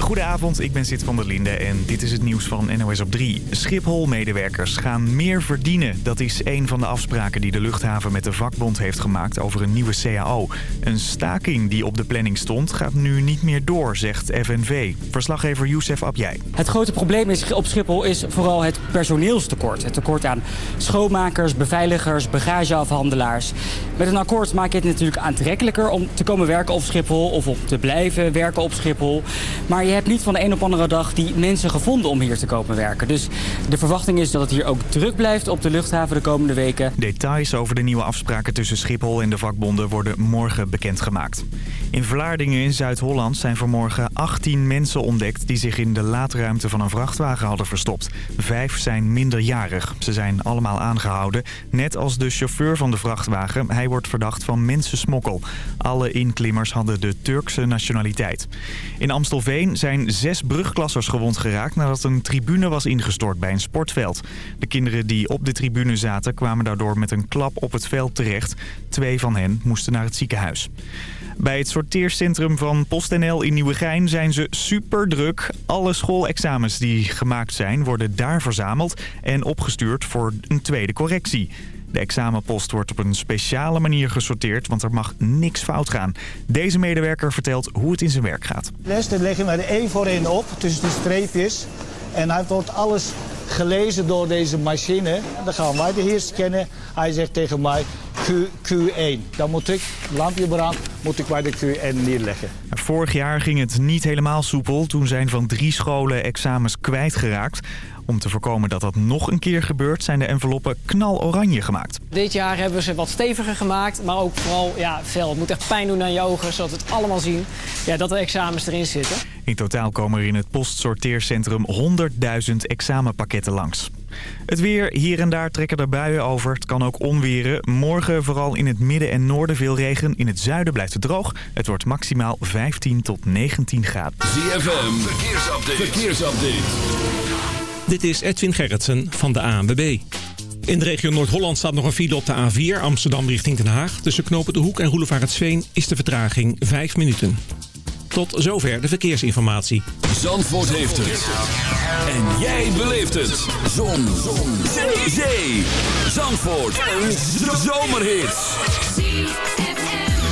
Goedenavond, ik ben Sid van der Linde en dit is het nieuws van NOS op 3. Schiphol-medewerkers gaan meer verdienen. Dat is een van de afspraken die de luchthaven met de vakbond heeft gemaakt over een nieuwe CAO. Een staking die op de planning stond gaat nu niet meer door, zegt FNV. Verslaggever Youssef Abjai. Het grote probleem op Schiphol is vooral het personeelstekort. Het tekort aan schoonmakers, beveiligers, bagageafhandelaars. Met een akkoord maak je het natuurlijk aantrekkelijker om te komen werken op Schiphol... of om te blijven werken op Schiphol. Maar je hebt niet van de een op andere dag die mensen gevonden om hier te komen werken. Dus de verwachting is dat het hier ook druk blijft op de luchthaven de komende weken. Details over de nieuwe afspraken tussen Schiphol en de vakbonden worden morgen bekendgemaakt. In Vlaardingen in Zuid-Holland zijn vanmorgen 18 mensen ontdekt... die zich in de laadruimte van een vrachtwagen hadden verstopt. Vijf zijn minderjarig. Ze zijn allemaal aangehouden. Net als de chauffeur van de vrachtwagen. Hij wordt verdacht van mensensmokkel. Alle inklimmers hadden de Turkse nationaliteit. In Amstelveen zijn zes brugklassers gewond geraakt... nadat een tribune was ingestort bij een sportveld. De kinderen die op de tribune zaten kwamen daardoor met een klap op het veld terecht. Twee van hen moesten naar het ziekenhuis. Bij het sorteercentrum van PostNL in Nieuwegein zijn ze super druk. Alle schoolexamens die gemaakt zijn worden daar verzameld en opgestuurd voor een tweede correctie. De examenpost wordt op een speciale manier gesorteerd, want er mag niks fout gaan. Deze medewerker vertelt hoe het in zijn werk gaat. Les leggen we er één voor één op, tussen de streepjes. En hij wordt alles gelezen door deze machine. Dan gaan wij de heer scannen. Hij zegt tegen mij Q, Q1. Dan moet ik, lampje brand, moet ik bij de Q1 neerleggen. Vorig jaar ging het niet helemaal soepel. Toen zijn van drie scholen examens kwijtgeraakt. Om te voorkomen dat dat nog een keer gebeurt zijn de enveloppen knaloranje gemaakt. Dit jaar hebben we ze wat steviger gemaakt, maar ook vooral ja, fel. Het moet echt pijn doen aan je ogen, zodat we het allemaal zien ja, dat er examens erin zitten. In totaal komen er in het postsorteercentrum 100.000 examenpakketten langs. Het weer, hier en daar trekken er buien over. Het kan ook onweren. Morgen vooral in het midden en noorden veel regen. In het zuiden blijft het droog. Het wordt maximaal 15 tot 19 graden. ZFM, verkeersupdate. verkeersupdate. Dit is Edwin Gerritsen van de ANWB. In de regio Noord-Holland staat nog een file op de A4 Amsterdam richting Den Haag. Tussen Knopen de Hoek en Sveen is de vertraging 5 minuten. Tot zover de verkeersinformatie. Zandvoort heeft het. En jij beleeft het. Zon. Zon. Zee. Zandvoort. Een zomerhit.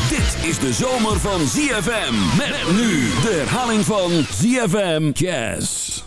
Dit is de zomer van ZFM. Met nu de herhaling van ZFM Jazz.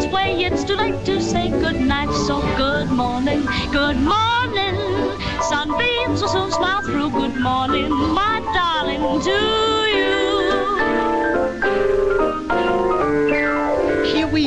His way. It's too late to say good night. So good morning, good morning. Sunbeams will soon smile through. Good morning, my darling, to you.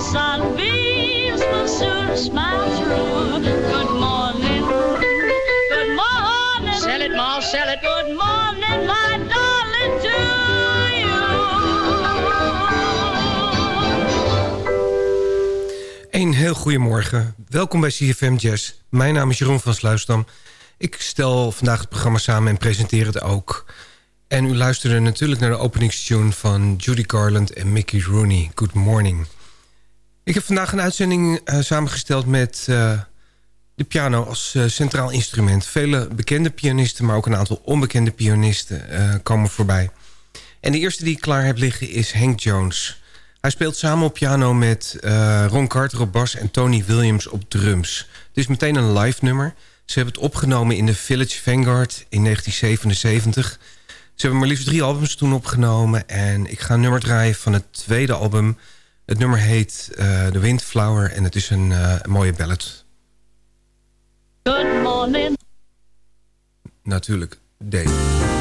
Sunbeams will soon smile through. Good morning. Good morning. Sell it, Ma, sell it. Good morning, my darling, too. Een heel goedemorgen. Welkom bij CFM Jazz. Mijn naam is Jeroen van Sluisdam. Ik stel vandaag het programma samen en presenteer het ook. En u luisterde natuurlijk naar de openingstune van Judy Garland en Mickey Rooney. Good morning. Ik heb vandaag een uitzending uh, samengesteld met uh, de piano als uh, centraal instrument. Vele bekende pianisten, maar ook een aantal onbekende pianisten komen voorbij. En de eerste die ik klaar heb liggen is Hank Jones. Hij speelt samen op piano met Ron Carter op bas en Tony Williams op drums. Het is meteen een live nummer. Ze hebben het opgenomen in de Village Vanguard in 1977. Ze hebben maar liefst drie albums toen opgenomen. En ik ga een nummer draaien van het tweede album. Het nummer heet uh, The Windflower en het is een, uh, een mooie ballad. Good morning. Natuurlijk, Dave.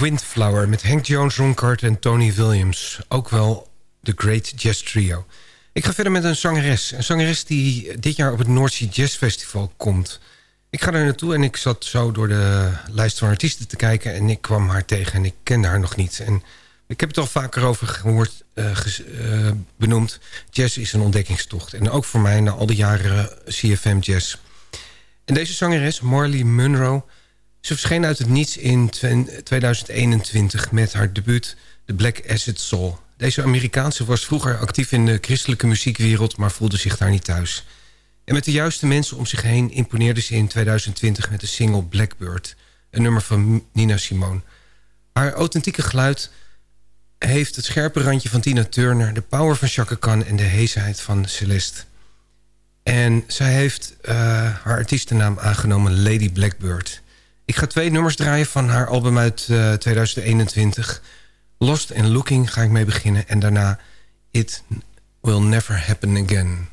Windflower met Hank Jones, Ron Carter en Tony Williams. Ook wel The Great Jazz Trio. Ik ga verder met een zangeres. Een zangeres die dit jaar op het Sea Jazz Festival komt. Ik ga daar naartoe en ik zat zo door de lijst van artiesten te kijken... en ik kwam haar tegen en ik kende haar nog niet. En ik heb het al vaker over gehoord, uh, uh, benoemd. Jazz is een ontdekkingstocht. En ook voor mij na al die jaren CFM Jazz. En deze zangeres, Marley Munro... Ze verscheen uit het niets in 2021 met haar debuut The Black Acid Soul. Deze Amerikaanse was vroeger actief in de christelijke muziekwereld... maar voelde zich daar niet thuis. En met de juiste mensen om zich heen imponeerde ze in 2020 met de single Blackbird... een nummer van Nina Simone. Haar authentieke geluid heeft het scherpe randje van Tina Turner... de power van Chaka Khan en de heesheid van Celeste. En zij heeft uh, haar artiestennaam aangenomen Lady Blackbird... Ik ga twee nummers draaien van haar album uit uh, 2021. Lost and Looking ga ik mee beginnen. En daarna It Will Never Happen Again.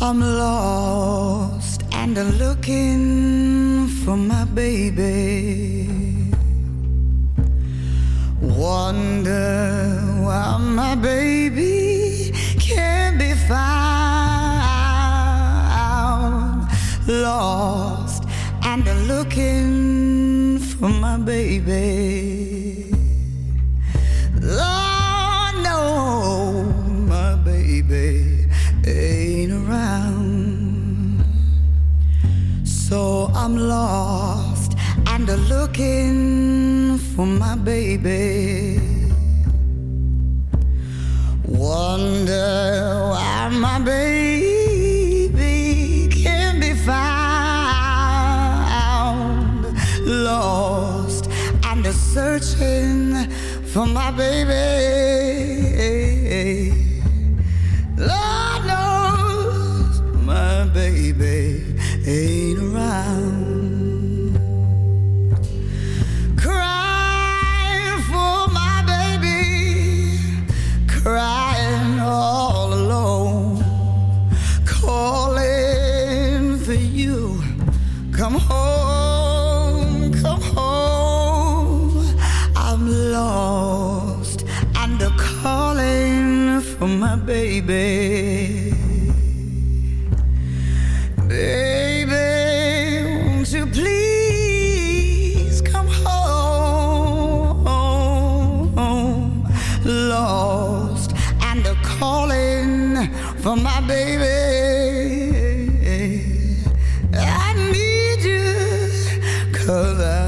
I'm lost and I'm looking for my baby Wonder why my baby can't be found. Lost and looking for my baby. Lord, no, my baby ain't around. So I'm lost and looking for my baby. My baby can't be found. Lost and searching for my baby. Cause I'm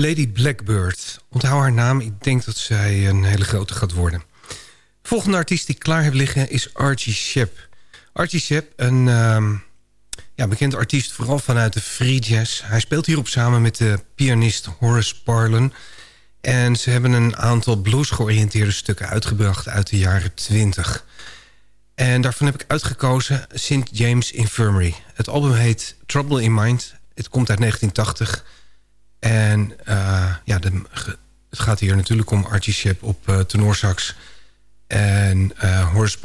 Lady Blackbird. Onthoud haar naam. Ik denk dat zij een hele grote gaat worden. Volgende artiest die ik klaar heb liggen is Archie Shepp. Archie Shepp, een ehm, ja, bekend artiest vooral vanuit de free jazz. Hij speelt hierop samen met de pianist Horace Parlan. En ze hebben een aantal blues georiënteerde stukken uitgebracht uit de jaren 20. En daarvan heb ik uitgekozen St. James Infirmary. Het album heet Trouble in Mind. Het komt uit 1980. En eh, ja, het gaat hier natuurlijk om Archie Shepp op eh tenorsax en eh Horace.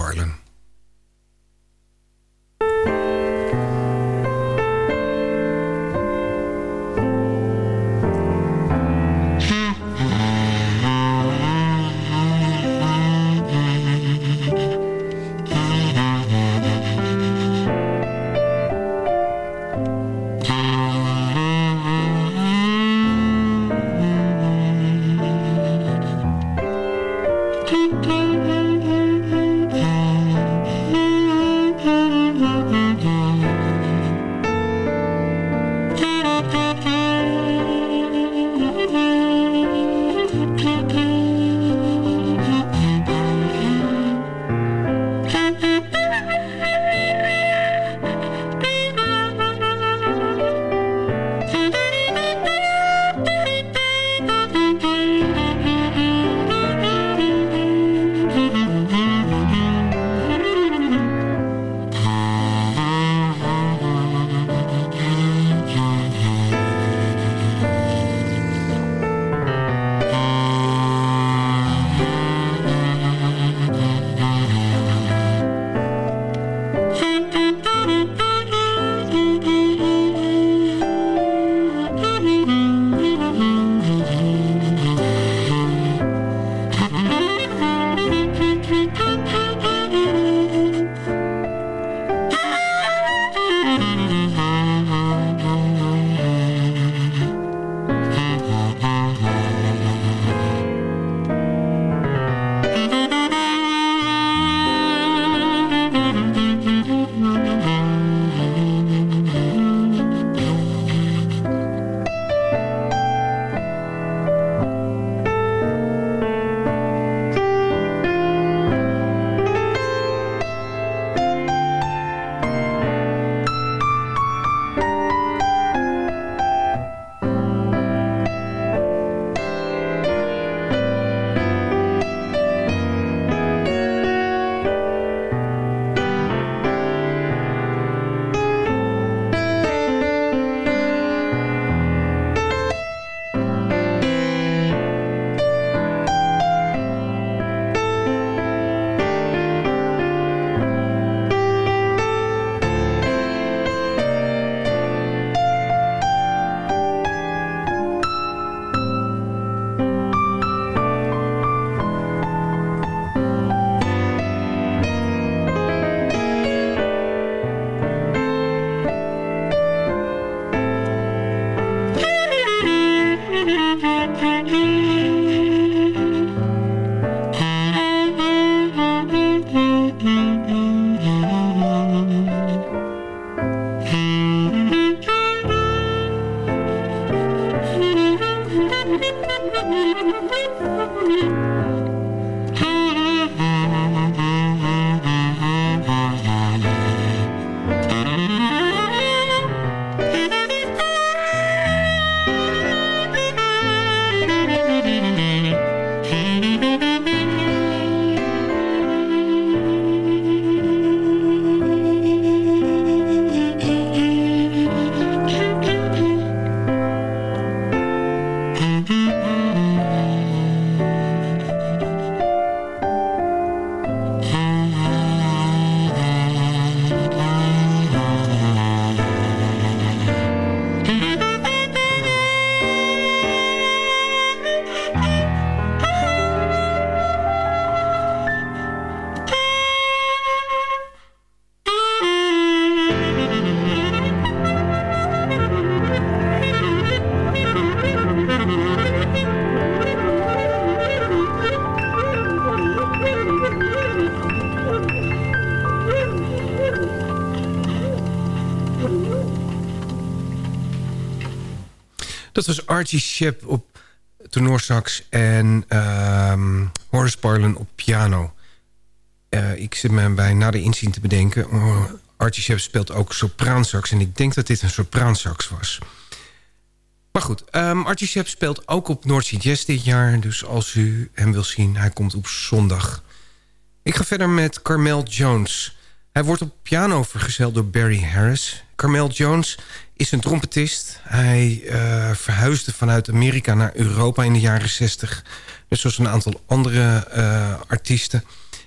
Dat was Archie Shep op tenorsax en um, Horace Parlan op piano. Uh, ik zit me bij na de inzien te bedenken... Oh, Archie Shep speelt ook sopraansax... en ik denk dat dit een sopraansax was. Maar goed, um, Archie Shep speelt ook op North Sea Jazz dit jaar... dus als u hem wil zien, hij komt op zondag. Ik ga verder met Carmel Jones... Hij wordt op piano vergezeld door Barry Harris. Carmel Jones is een trompetist. Hij uh, verhuisde vanuit Amerika naar Europa in de jaren 60. Net zoals een aantal andere uh, artiesten.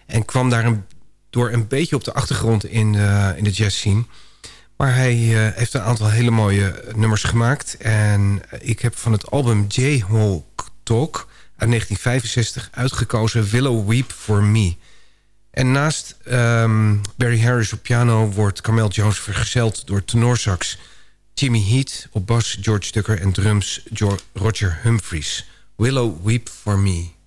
En kwam daar een, door een beetje op de achtergrond in, uh, in de jazz scene. Maar hij heeft een aantal hele mooie nummers gemaakt. En ik heb van het album J-Hawk Talk uit 1965 uitgekozen Willow Weep For Me... En naast um, Barry Harris op piano wordt Carmel Jones vergezeld door tenorsax Jimmy Heat op bas, George Tucker en drums Roger Humphries. Willow Weep For Me.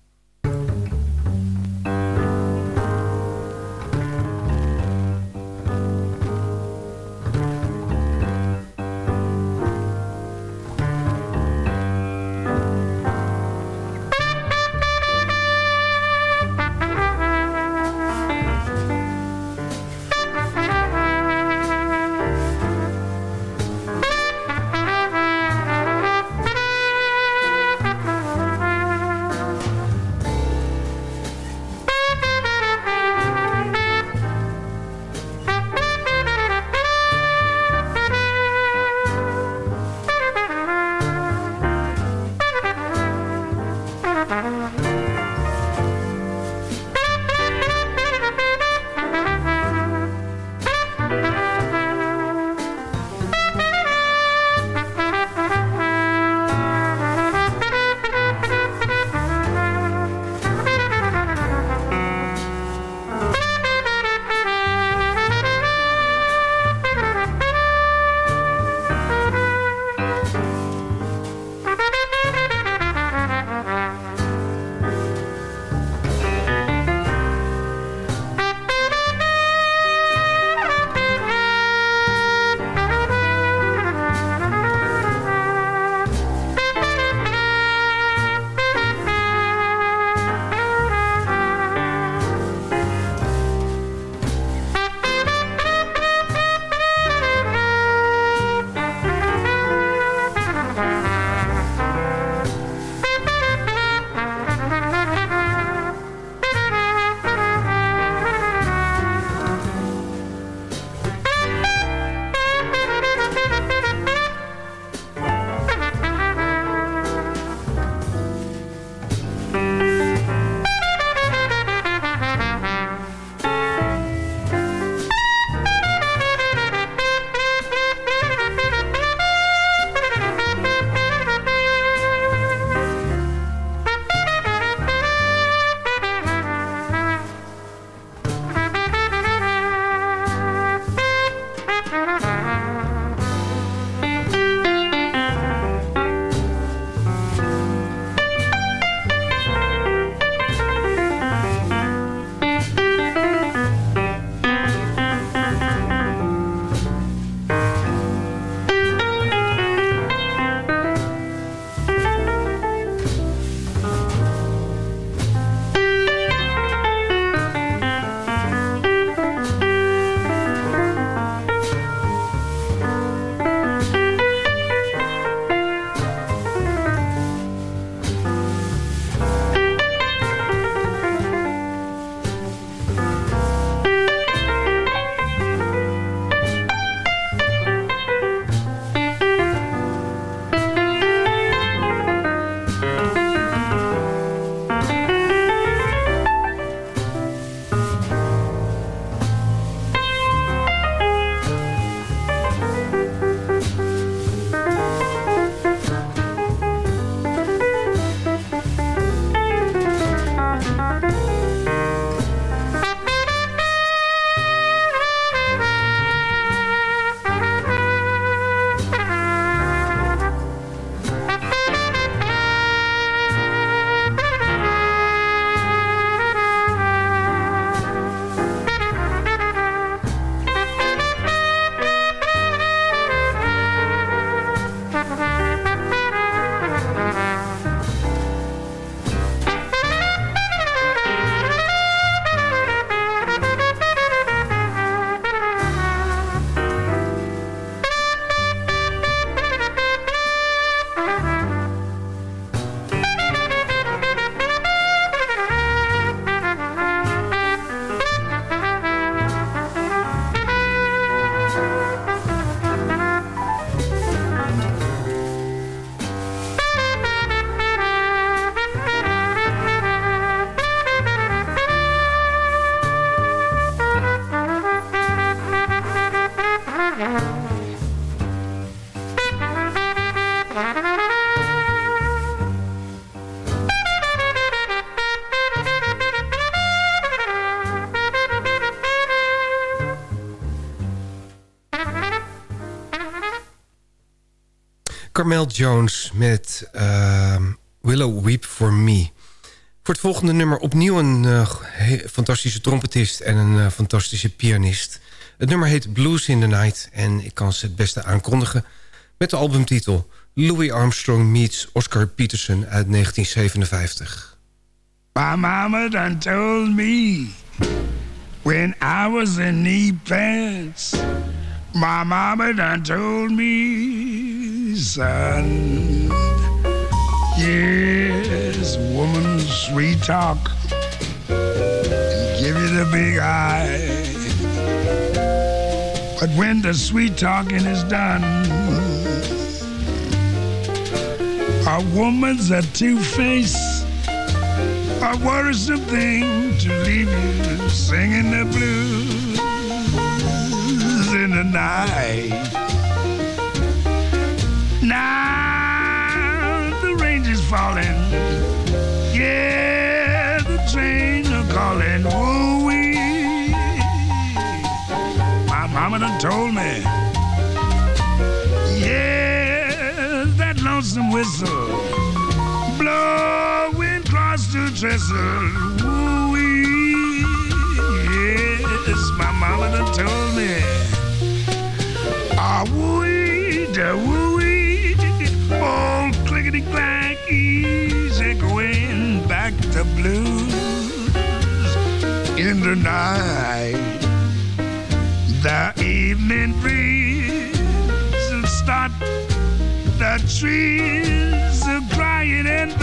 Carmel Jones met ehm, Willow Weep For Me. Voor het volgende nummer opnieuw een uh, fantastische trompetist... en een uh, fantastische pianist. Het nummer heet Blues in the Night... en ik kan ze het beste aankondigen met de albumtitel... Louis Armstrong meets Oscar Peterson uit 1957. My mama done told me... when I was in knee pants... My mama done told me, son, yes, woman, sweet talk, and give you the big eye. But when the sweet talking is done, a woman's a two-face, a worrisome thing to leave you singing the blues in the night. The rain is falling. Yeah, the train are calling. Woo wee. My mama done told me. Yeah, that lonesome whistle blowing across the trestle. Woo wee. Yes, my mama done told me. Ah, woo-wee, da to blues in the night. The evening breeze will start the trees are crying and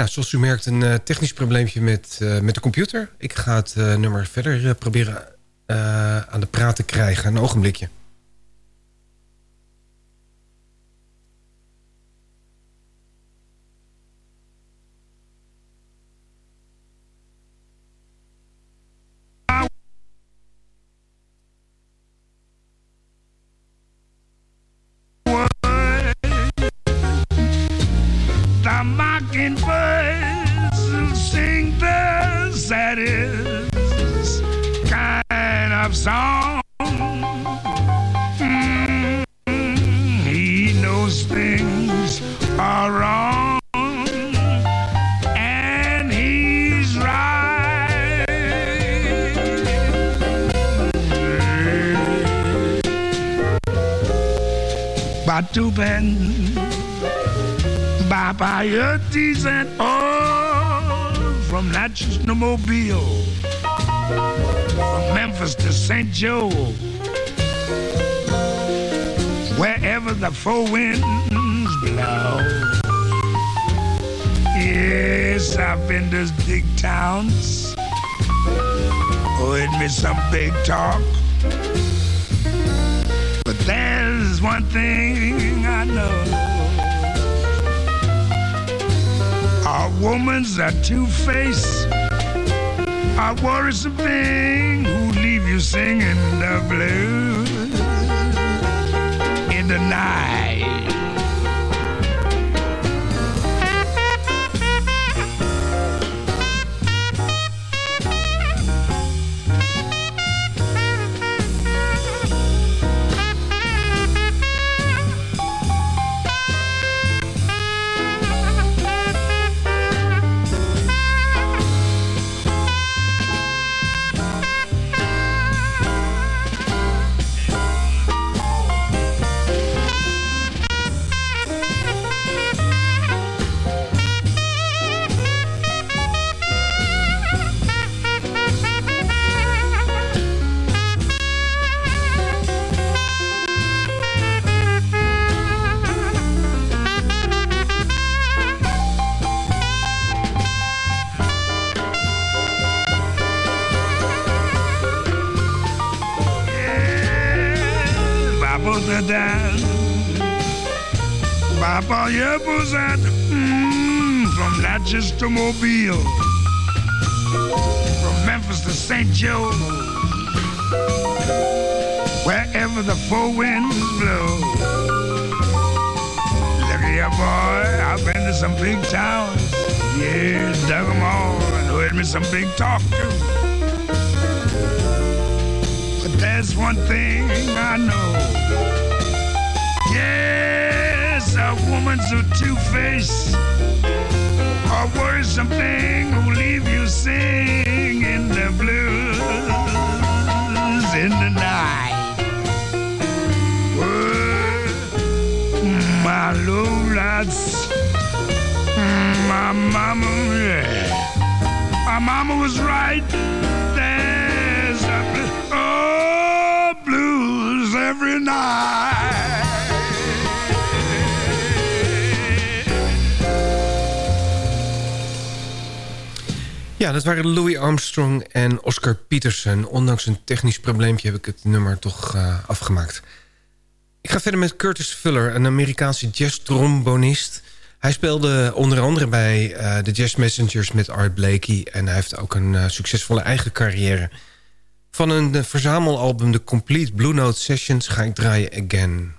Ja, zoals u merkt een eh, technisch probleempje met, eh, met de computer. Ik ga het eh, nummer verder proberen aan de praat te krijgen. Een ogenblikje. Big towns, heard me some big talk. But there's one thing I know. A woman's a two-face, a worrisome thing who leave you singing the blues in the night. Some big talk too. But there's one thing I know. Yes, a woman's a two-faced, a worrisome thing who leave you singing the blues in the night. Well, my lowlights, my mama, mama was right. There's a oh, blues every night. Ja, dat waren Louis Armstrong en Oscar Peterson. Ondanks een technisch probleempje heb ik het nummer toch eh, afgemaakt. Ik ga verder met Curtis Fuller, een Amerikaanse jazz-trombonist. Hij speelde onder andere bij eh, de Jazz Messengers met Art Blakey... en hij heeft ook een eh, succesvolle eigen carrière. Van een eh, verzamelalbum The Complete Blue Note Sessions ga ik draaien Again...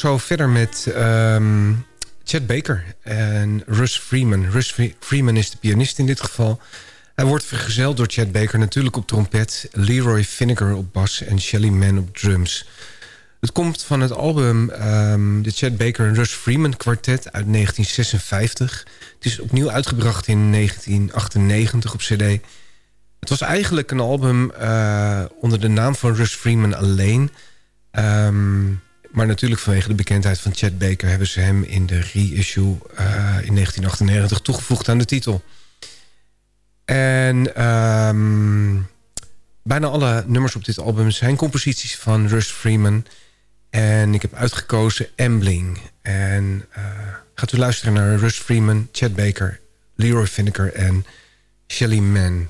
zo verder met ehm, Chad Baker en Russ Freeman. Russ Freeman is de pianist in dit geval. Hij wordt vergezeld door Chad Baker natuurlijk op trompet... Leroy Finnegar op bas en Shelly Mann op drums. Het komt van het album um, de Chad Baker en Russ Freeman Quartet uit 1956. Het is opnieuw uitgebracht in 1998 op cd. Het was eigenlijk een album uh, onder de naam van Russ Freeman alleen... Um, maar natuurlijk vanwege de bekendheid van Chad Baker... hebben ze hem in de reissue eh, in 1998 toegevoegd aan de titel. En ehm, bijna alle nummers op dit album zijn composities van Russ Freeman. En ik heb uitgekozen Embling. En uh, gaat u luisteren naar Russ Freeman, Chad Baker, Leroy Finneker en Shelly Mann.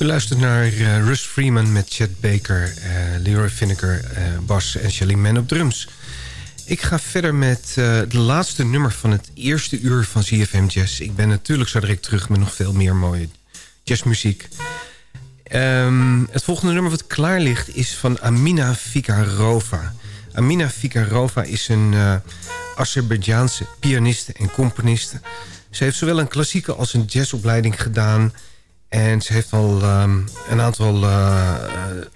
U luistert naar uh, Russ Freeman met Chet Baker, uh, Leroy Finneker, uh, bas en Shelly Man op drums. Ik ga verder met de laatste nummer van het eerste uur van ZFM Jazz. Ik ben natuurlijk zo direct terug met nog veel meer mooie jazzmuziek. Um, het volgende nummer wat klaar ligt is van Amina Fikarova. Amina Fikarova is een uh, Azerbeidjaanse pianiste en componiste. Ze heeft zowel een klassieke als een jazzopleiding gedaan... En ze heeft al um, een aantal uh,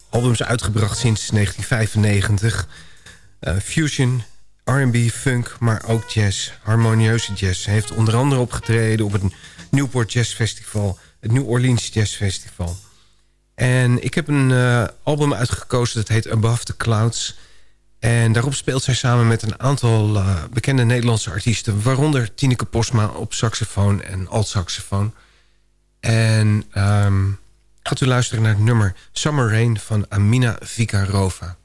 albums uitgebracht sinds 1995. Uh, fusion, R&B, funk, maar ook jazz, harmonieuze jazz. Ze heeft onder andere opgetreden op het Newport Jazz Festival... het New Orleans Jazz Festival. En ik heb een album uitgekozen dat heet Above the Clouds... En daarop speelt zij samen met een aantal bekende Nederlandse artiesten... waaronder Tineke Posma op saxofoon en alt-saxofoon... En um, gaat u luisteren naar het nummer Summer Rain van Amina Vikarova.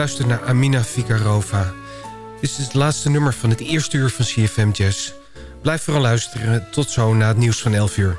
Luistert naar Amina Fikarova. Dit is het laatste nummer van het eerste uur van CFM Jazz. Blijf vooral luisteren. Tot zo na het nieuws van 11 uur.